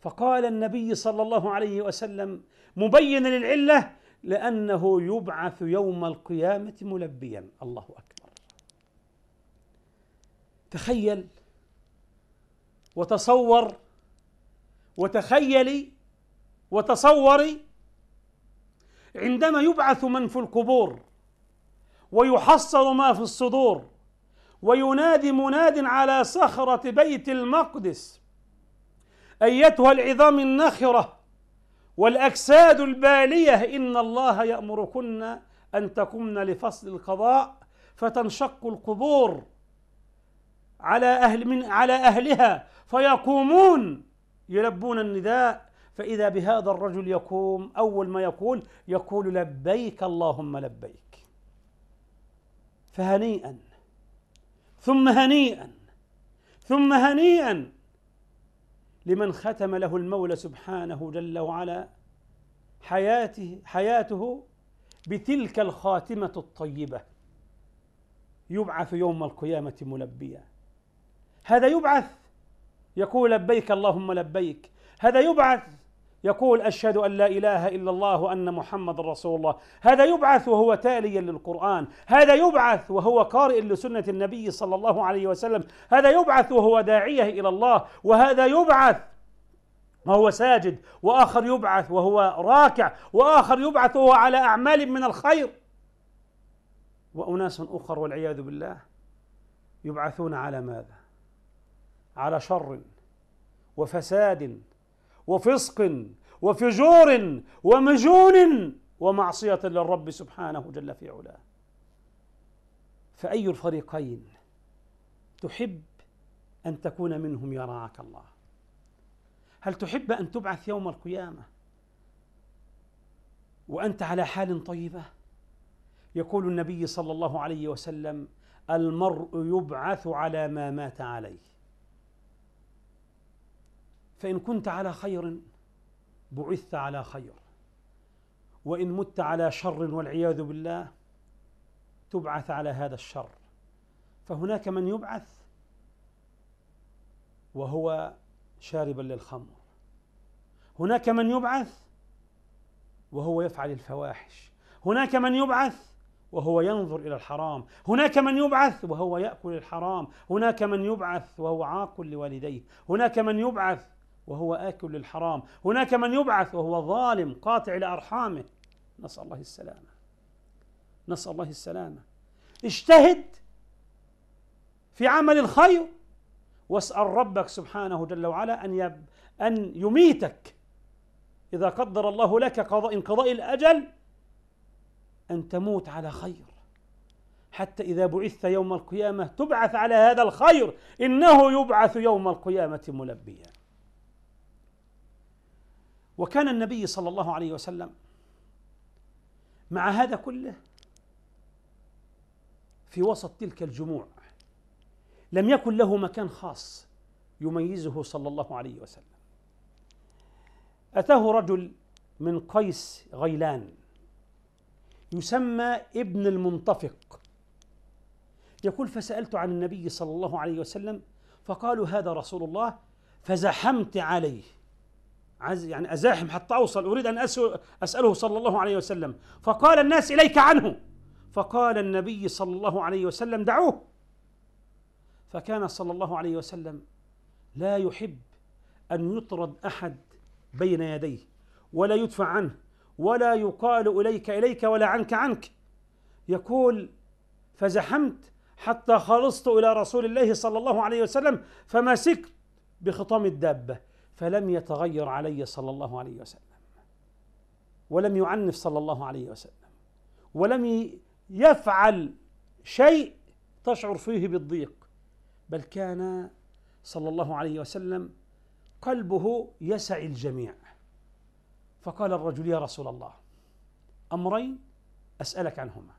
S1: فقال النبي صلى الله عليه وسلم مبينا للعله لانه يبعث يوم القيامه ملبيا الله اكبر تخيل وتصور وتخيلي وتصوري عندما يبعث من في القبور ويحصل ما في الصدور وينادي مناد على صخرة بيت المقدس أيتها العظام النخرة والأجساد البالية إن الله يأمركن أن تقمن لفصل القضاء فتنشق القبور على أهل من على أهلها فيقومون يلبون النداء فإذا بهذا الرجل يقوم أول ما يقول يقول لبيك اللهم لبيك فهنيئا ثم هنيئا ثم هنيئا لمن ختم له المولى سبحانه جل وعلا حياته حياته بتلك الخاتمة الطيبة يبعث يوم القيامة ملبيا هذا يبعث يقول لبيك اللهم لبيك هذا يبعث يقول أشهد أن لا إله إلا الله وأن محمد رسول الله هذا يبعث وهو تاليا للقرآن هذا يبعث وهو قارئ لسنة النبي صلى الله عليه وسلم هذا يبعث وهو داعية إلى الله وهذا يبعث وهو ساجد وآخر يبعث وهو راكع وآخر يبعث وهو على أعمال من الخير وأناس أخر والعياذ بالله يبعثون على ماذا على شر وفساد وفسق وفجور ومجون ومعصية للرب سبحانه جل في علاه فأي الفريقين تحب أن تكون منهم يراك الله هل تحب أن تبعث يوم القيامة وأنت على حال طيبة يقول النبي صلى الله عليه وسلم المرء يبعث على ما مات عليه فإن كنت على خير بعثت على خير وإن مت على شر والعياذ بالله تبعث على هذا الشر فهناك من يبعث وهو شاربا للخمر هناك من يبعث وهو يفعل الفواحش هناك من يبعث وهو ينظر الى الحرام هناك من يبعث وهو ياكل الحرام هناك من يبعث وهو عاق لوالديه هناك من يبعث وهو آكل للحرام هناك من يبعث وهو ظالم قاطع لأرحامه نسأل الله السلامة نسأل الله السلامة اجتهد في عمل الخير واسأل ربك سبحانه جل وعلا أن يب أن يميتك إذا قدر الله لك قضاء انقضاء الأجل أن تموت على خير حتى إذا بعثت يوم القيامة تبعث على هذا الخير إنه يبعث يوم القيامة ملبيا وكان النبي صلى الله عليه وسلم مع هذا كله في وسط تلك الجموع لم يكن له مكان خاص يميزه صلى الله عليه وسلم أتاه رجل من قيس غيلان يسمى ابن المنتفق يقول فسألت عن النبي صلى الله عليه وسلم فقالوا هذا رسول الله فزحمت عليه عز يعني أزاحم حتى أوصل أريد أن أسأله صلى الله عليه وسلم فقال الناس إليك عنه فقال النبي صلى الله عليه وسلم دعوه فكان صلى الله عليه وسلم لا يحب أن يطرد أحد بين يديه ولا يدفع عنه ولا يقال إليك إليك ولا عنك عنك يقول فزحمت حتى خلصت إلى رسول الله صلى الله عليه وسلم فمسكت بخطام الدابة فلم يتغير علي صلى الله عليه وسلم ولم يعنف صلى الله عليه وسلم ولم يفعل شيء تشعر فيه بالضيق بل كان صلى الله عليه وسلم قلبه يسعي الجميع فقال الرجل يا رسول الله امرين اسالك عنهما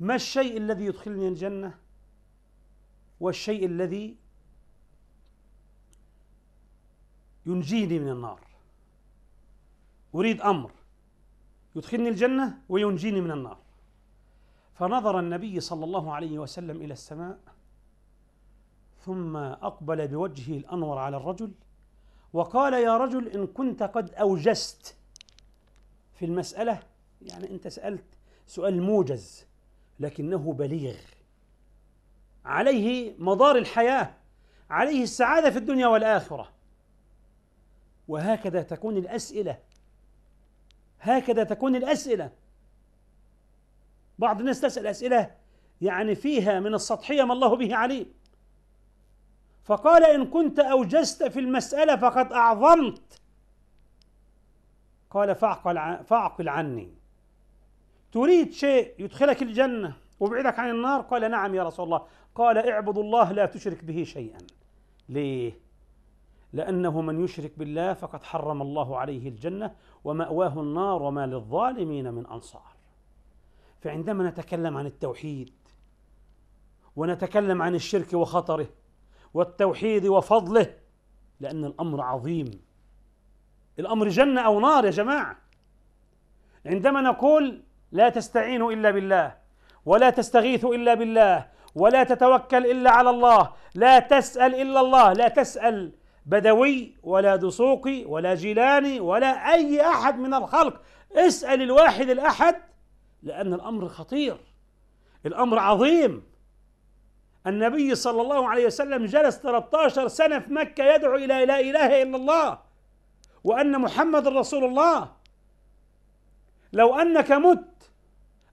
S1: ما الشيء الذي يدخلني الجنه والشيء الذي ينجيني من النار أريد أمر يدخلني الجنة وينجيني من النار فنظر النبي صلى الله عليه وسلم إلى السماء ثم أقبل بوجهه الأنور على الرجل وقال يا رجل إن كنت قد أوجست في المسألة يعني أنت سألت سؤال موجز لكنه بليغ عليه مدار الحياة عليه السعادة في الدنيا والآخرة وهكذا تكون الأسئلة هكذا تكون الأسئلة بعض الناس تسأل أسئلة يعني فيها من السطحية ما الله به عليم فقال إن كنت أوجزت في المسألة فقد أعظمت قال فاعقل, فاعقل عني تريد شيء يدخلك الجنة ويبعدك عن النار قال نعم يا رسول الله قال اعبد الله لا تشرك به شيئا ليه لأنه من يشرك بالله فقد حرم الله عليه الجنة ومأواه النار وما للظالمين من أنصار فعندما نتكلم عن التوحيد ونتكلم عن الشرك وخطره والتوحيد وفضله لأن الأمر عظيم الأمر جنة أو نار يا جماعة عندما نقول لا تستعين إلا بالله ولا تستغيث إلا بالله ولا تتوكل إلا على الله لا تسأل إلا الله لا تسأل بدوي ولا دسوقي ولا جيلاني ولا أي أحد من الخلق اسأل الواحد الأحد لأن الأمر خطير الأمر عظيم النبي صلى الله عليه وسلم جلس 13 سنة في مكة يدعو إلى لا إله إلا الله وأن محمد رسول الله لو أنك مت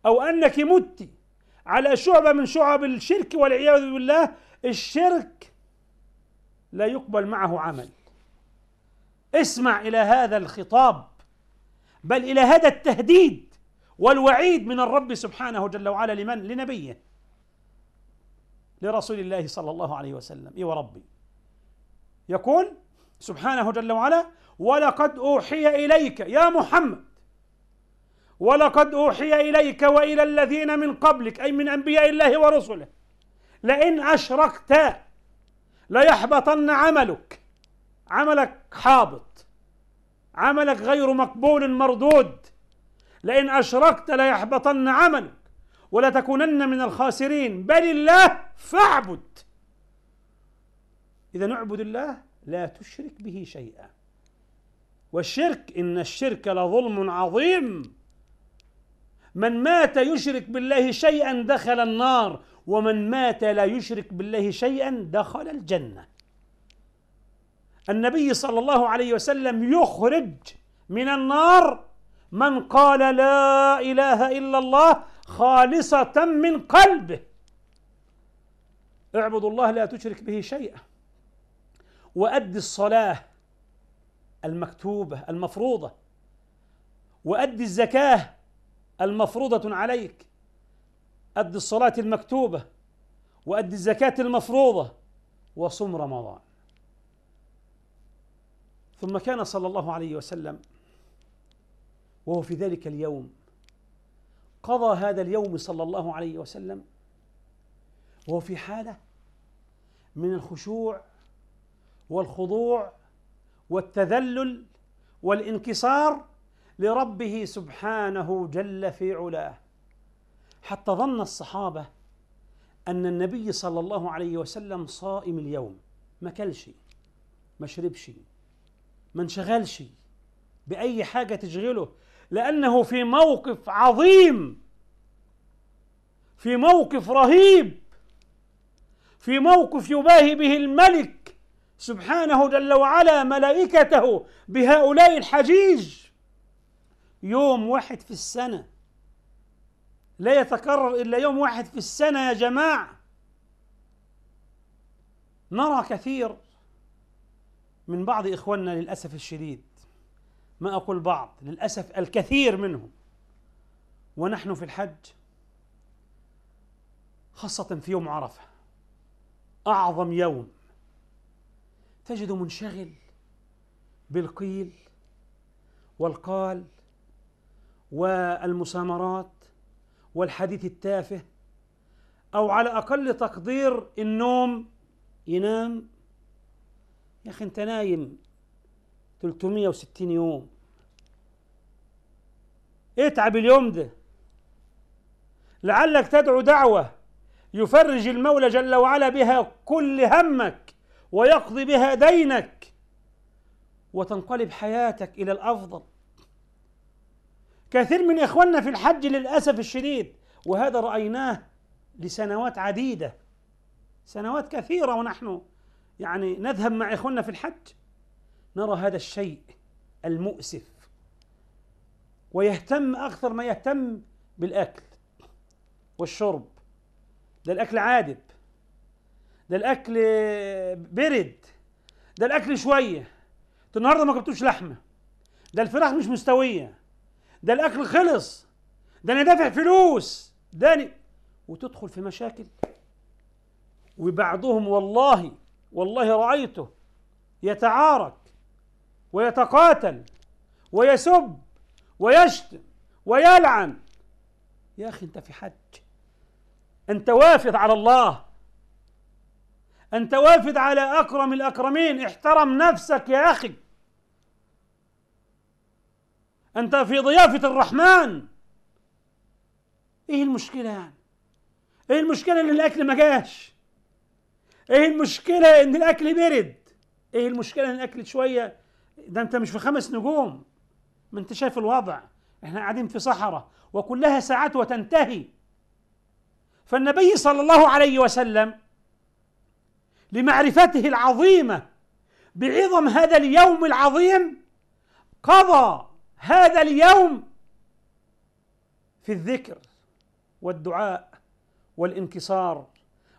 S1: أو أنك مت على شعبة من شعب الشرك والعياذ بالله الشرك لا يقبل معه عمل اسمع الى هذا الخطاب بل الى هذا التهديد والوعيد من الرب سبحانه جل وعلا لمن لنبيه لرسول الله صلى الله عليه وسلم اي وربي يقول سبحانه جل وعلا ولقد اوحي اليك يا محمد ولقد اوحي اليك والى الذين من قبلك اي من انبياء الله ورسله لئن اشركت ليحبطن عملك عملك حابط عملك غير مقبول مردود لئن أشركت ليحبطن عملك ولتكونن من الخاسرين بل الله فاعبد إذا نعبد الله لا تشرك به شيئا والشرك إن الشرك لظلم عظيم من مات يشرك بالله شيئا دخل النار ومن مات لا يشرك بالله شيئا دخل الجنه النبي صلى الله عليه وسلم يخرج من النار من قال لا اله الا الله خالصه من قلبه اعبد الله لا تشرك به شيئا وأد الصلاة المكتوبة المفروضة وأد الزكاة المفروضة عليك أد الصلاة المكتوبة وأد الزكاة المفروضة وصم رمضان ثم كان صلى الله عليه وسلم وهو في ذلك اليوم قضى هذا اليوم صلى الله عليه وسلم وهو في حاله من الخشوع والخضوع والتذلل والانكسار لربه سبحانه جل في علاه حتى ظن الصحابة أن النبي صلى الله عليه وسلم صائم اليوم ما كلش ما شربش ما انشغلش بأي حاجة تشغله لأنه في موقف عظيم في موقف رهيب في موقف يباهي به الملك سبحانه جل وعلا ملائكته بهؤلاء الحجيج يوم واحد في السنه لا يتكرر إلا يوم واحد في السنة يا جماعة نرى كثير من بعض إخواننا للأسف الشديد ما أقول بعض للأسف الكثير منهم ونحن في الحج خاصة في يوم عرفة أعظم يوم تجد منشغل بالقيل والقال والمسامرات والحديث التافه أو على أقل تقدير النوم ينام يا أخي أنت نايم 360 يوم اتعب اليوم ده لعلك تدعو دعوة يفرج المولى جل وعلا بها كل همك ويقضي بها دينك وتنقلب حياتك إلى الأفضل كثير من إخواننا في الحج للأسف الشديد وهذا رأيناه لسنوات عديدة سنوات كثيرة ونحن يعني نذهب مع إخواننا في الحج نرى هذا الشيء المؤسف ويهتم أكثر ما يهتم بالأكل والشرب ده الأكل عادب ده الأكل برد ده الأكل شوية النهاردة ما جبتوش لحمة ده الفراخ مش مستوية ده الاكل خلص ده انا دافع فلوس ده وتدخل في مشاكل وبعضهم والله والله رايته يتعارك ويتقاتل ويسب ويشتم ويلعن يا اخي انت في حج انت وافد على الله انت وافد على اكرم الاكرمين احترم نفسك يا اخي أنت في ضيافة الرحمن إيه المشكلة يعني؟ إيه المشكلة إن الأكل ما جاش؟ إيه المشكلة إن الأكل برد؟ إيه المشكلة إن الأكل شوية ده أنت مش في خمس نجوم ما أنت شايف الوضع إحنا قاعدين في صحراء وكلها ساعات وتنتهي فالنبي صلى الله عليه وسلم لمعرفته العظيمة بعظم هذا اليوم العظيم قضى هذا اليوم في الذكر والدعاء والانكسار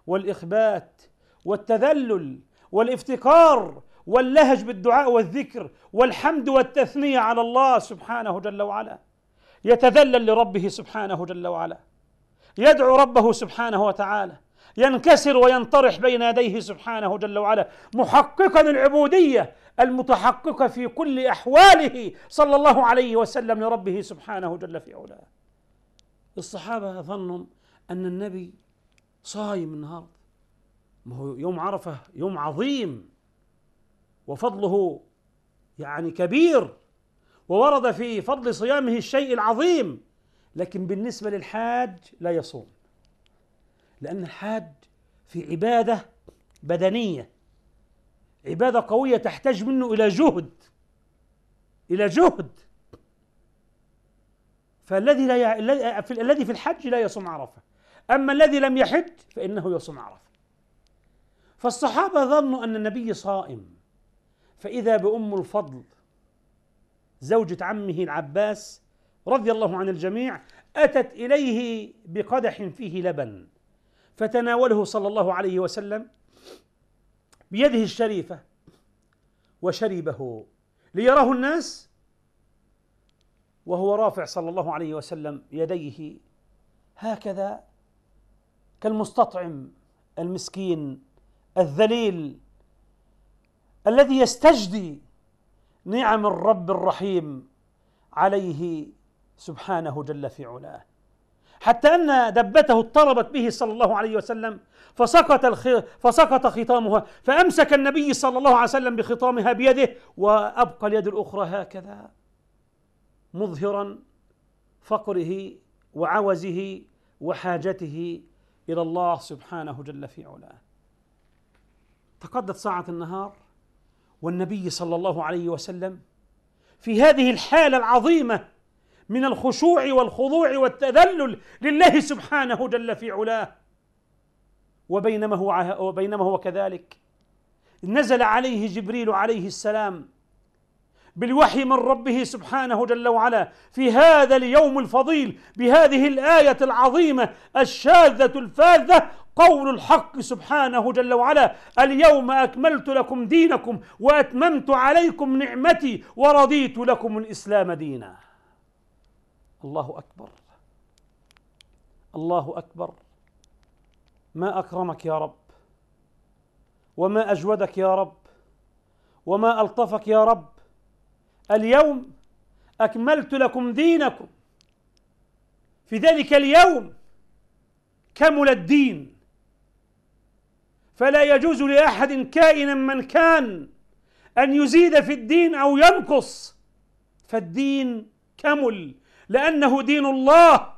S1: والاخبات والتذلل والافتقار واللهج بالدعاء والذكر والحمد والتثنيه على الله سبحانه جل وعلا يتذلل لربه سبحانه جل وعلا يدعو ربه سبحانه وتعالى ينكسر وينطرح بين يديه سبحانه جل وعلا محققا العبوديه المتحققه في كل احواله صلى الله عليه وسلم لربه سبحانه جل في علاه. الصحابه ظنوا ان النبي صايم النهارده. ما هو يوم عرفه يوم عظيم وفضله يعني كبير وورد في فضل صيامه الشيء العظيم لكن بالنسبه للحاج لا يصوم. لأن الحاج في عبادة بدنية عبادة قوية تحتاج منه إلى جهد إلى جهد فالذي لا ي... الذي في الحج لا يصوم عرفة أما الذي لم يحج فإنه يصوم عرفة فالصحابة ظنوا أن النبي صائم فإذا بأم الفضل زوجة عمه العباس رضي الله عن الجميع أتت إليه بقدح فيه لبن فتناوله صلى الله عليه وسلم بيده الشريفة وشربه ليراه الناس وهو رافع صلى الله عليه وسلم يديه هكذا كالمستطعم المسكين الذليل الذي يستجدي نعم الرب الرحيم عليه سبحانه جل في علاه حتى أن دبته اضطربت به صلى الله عليه وسلم فسقط الخ... فسقط خطامها فأمسك النبي صلى الله عليه وسلم بخطامها بيده وأبقى اليد الأخرى هكذا مظهرا فقره وعوزه وحاجته إلى الله سبحانه جل في علاه تقضت ساعة النهار والنبي صلى الله عليه وسلم في هذه الحالة العظيمة من الخشوع والخضوع والتذلل لله سبحانه جل في علاه وبينما هو وبينما هو كذلك نزل عليه جبريل عليه السلام بالوحي من ربه سبحانه جل وعلا في هذا اليوم الفضيل بهذه الايه العظيمه الشاذه الفاذه قول الحق سبحانه جل وعلا اليوم اكملت لكم دينكم واتممت عليكم نعمتي ورضيت لكم الاسلام دينا الله أكبر الله أكبر ما أكرمك يا رب وما أجودك يا رب وما ألطفك يا رب اليوم أكملت لكم دينكم في ذلك اليوم كمل الدين فلا يجوز لأحد كائنا من كان أن يزيد في الدين أو ينقص فالدين كمل لأنه دين الله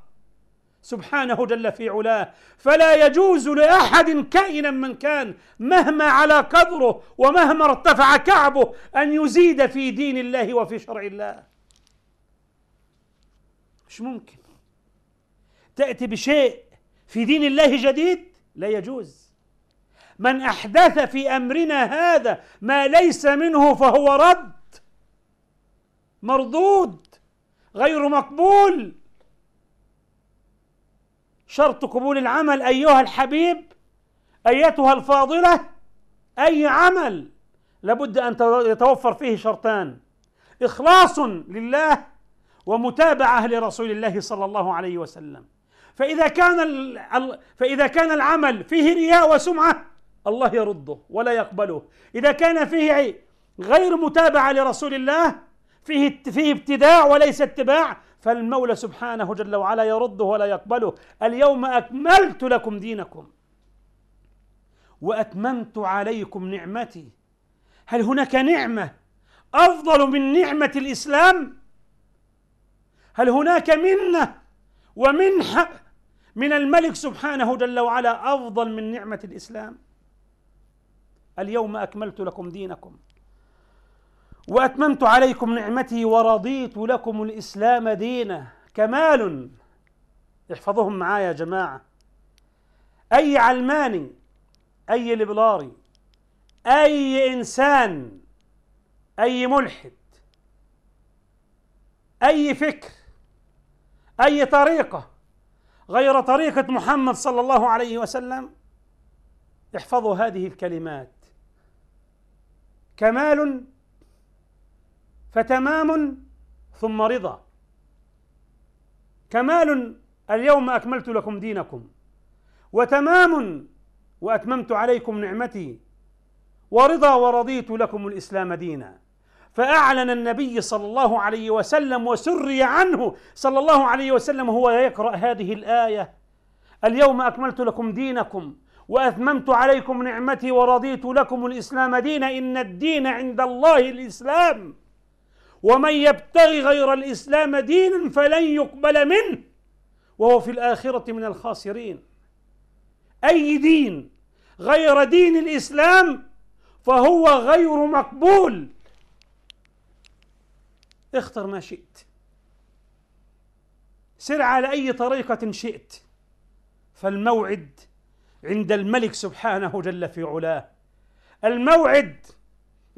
S1: سبحانه جل في علاه فلا يجوز لأحد كائنا من كان مهما على قدره ومهما ارتفع كعبه أن يزيد في دين الله وفي شرع الله مش ممكن تأتي بشيء في دين الله جديد لا يجوز من أحدث في أمرنا هذا ما ليس منه فهو رد مردود غير مقبول شرط قبول العمل ايها الحبيب ايتها الفاضله اي عمل لابد ان يتوفر فيه شرطان اخلاص لله ومتابعه لرسول الله صلى الله عليه وسلم فاذا كان فاذا كان العمل فيه رياء وسمعه الله يرده ولا يقبله اذا كان فيه غير متابعه لرسول الله فيه فيه ابتداع وليس اتباع فالمولى سبحانه جل وعلا يرده ولا يقبله اليوم اكملت لكم دينكم واتممت عليكم نعمتي هل هناك نعمه افضل من نعمه الاسلام هل هناك منه ومنحه من الملك سبحانه جل وعلا افضل من نعمه الاسلام اليوم اكملت لكم دينكم وأتممت عليكم نعمتي ورضيت لكم الإسلام دينا كمال احفظهم معايا يا جماعة أي علماني أي ليبرالي أي إنسان أي ملحد أي فكر أي طريقة غير طريقة محمد صلى الله عليه وسلم احفظوا هذه الكلمات كمال فتمام ثم رضا كمال اليوم اكملت لكم دينكم وتمام واتممت عليكم نعمتي ورضا ورضيت لكم الاسلام دينا فاعلن النبي صلى الله عليه وسلم وسري عنه صلى الله عليه وسلم هو يقرا هذه الايه اليوم اكملت لكم دينكم واتممت عليكم نعمتي ورضيت لكم الاسلام دينا ان الدين عند الله الاسلام ومن يبتغي غير الإسلام دينا فلن يقبل منه وهو في الآخرة من الخاسرين أي دين غير دين الإسلام فهو غير مقبول اختر ما شئت سر على أي طريقة شئت فالموعد عند الملك سبحانه جل في علاه الموعد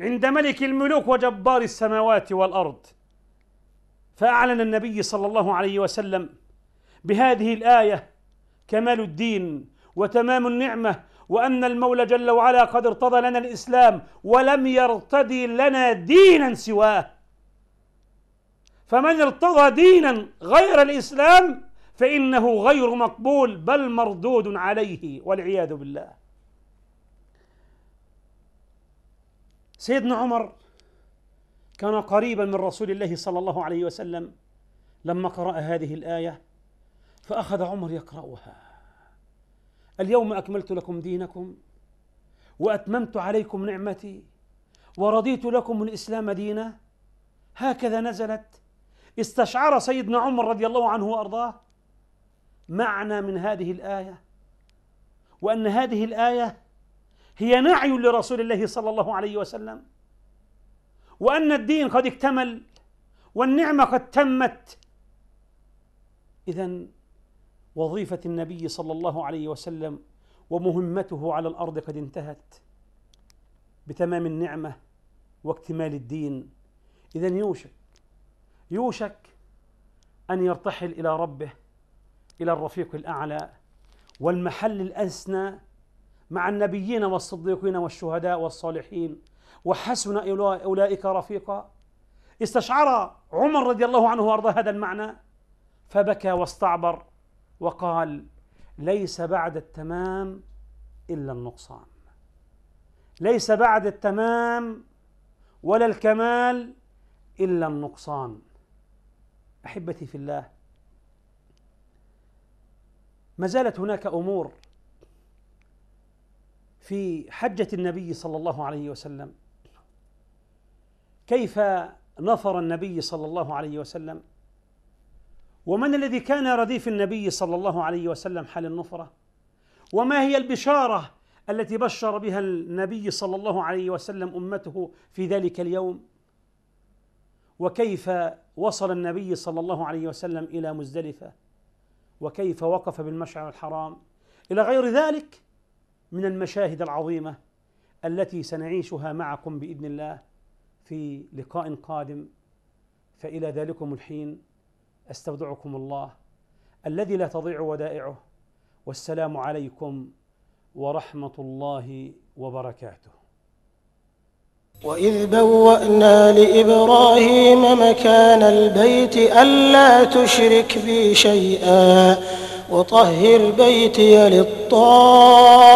S1: عند ملك الملوك وجبار السماوات والارض فاعلن النبي صلى الله عليه وسلم بهذه الايه كمال الدين وتمام النعمه وان المولى جل وعلا قد ارتضى لنا الاسلام ولم يرتضي لنا دينا سواه فمن ارتضى دينا غير الاسلام فانه غير مقبول بل مردود عليه والعياذ بالله سيدنا عمر كان قريبا من رسول الله صلى الله عليه وسلم لما قرأ هذه الآية فأخذ عمر يقرأها اليوم أكملت لكم دينكم وأتممت عليكم نعمتي ورضيت لكم الإسلام دينا هكذا نزلت استشعر سيدنا عمر رضي الله عنه وأرضاه معنى من هذه الآية وأن هذه الآية هي نعي لرسول الله صلى الله عليه وسلم وأن الدين قد اكتمل والنعمة قد تمت إذا وظيفة النبي صلى الله عليه وسلم ومهمته على الأرض قد انتهت بتمام النعمة واكتمال الدين إذا يوشك يوشك أن يرتحل إلى ربه إلى الرفيق الأعلى والمحل الأسنى مع النبيين والصديقين والشهداء والصالحين وحسن أولئك رفيقا استشعر عمر رضي الله عنه وأرضاه هذا المعنى فبكى واستعبر وقال ليس بعد التمام إلا النقصان ليس بعد التمام ولا الكمال إلا النقصان أحبتي في الله ما زالت هناك أمور في حجة النبي صلى الله عليه وسلم كيف نفر النبي صلى الله عليه وسلم ومن الذي كان رديف النبي صلى الله عليه وسلم حال النفرة وما هي البشارة التي بشر بها النبي صلى الله عليه وسلم أمته في ذلك اليوم وكيف وصل النبي صلى الله عليه وسلم إلى مزدلفة وكيف وقف بالمشعر الحرام إلى غير ذلك من المشاهد العظيمه التي سنعيشها معكم باذن الله في لقاء قادم فالى ذلكم الحين استودعكم الله الذي لا تضيع ودائعه والسلام عليكم ورحمه الله وبركاته واذ بوانا لابراهيم مكان البيت الا تشرك بي شيئا وطهر بيتي للطاهر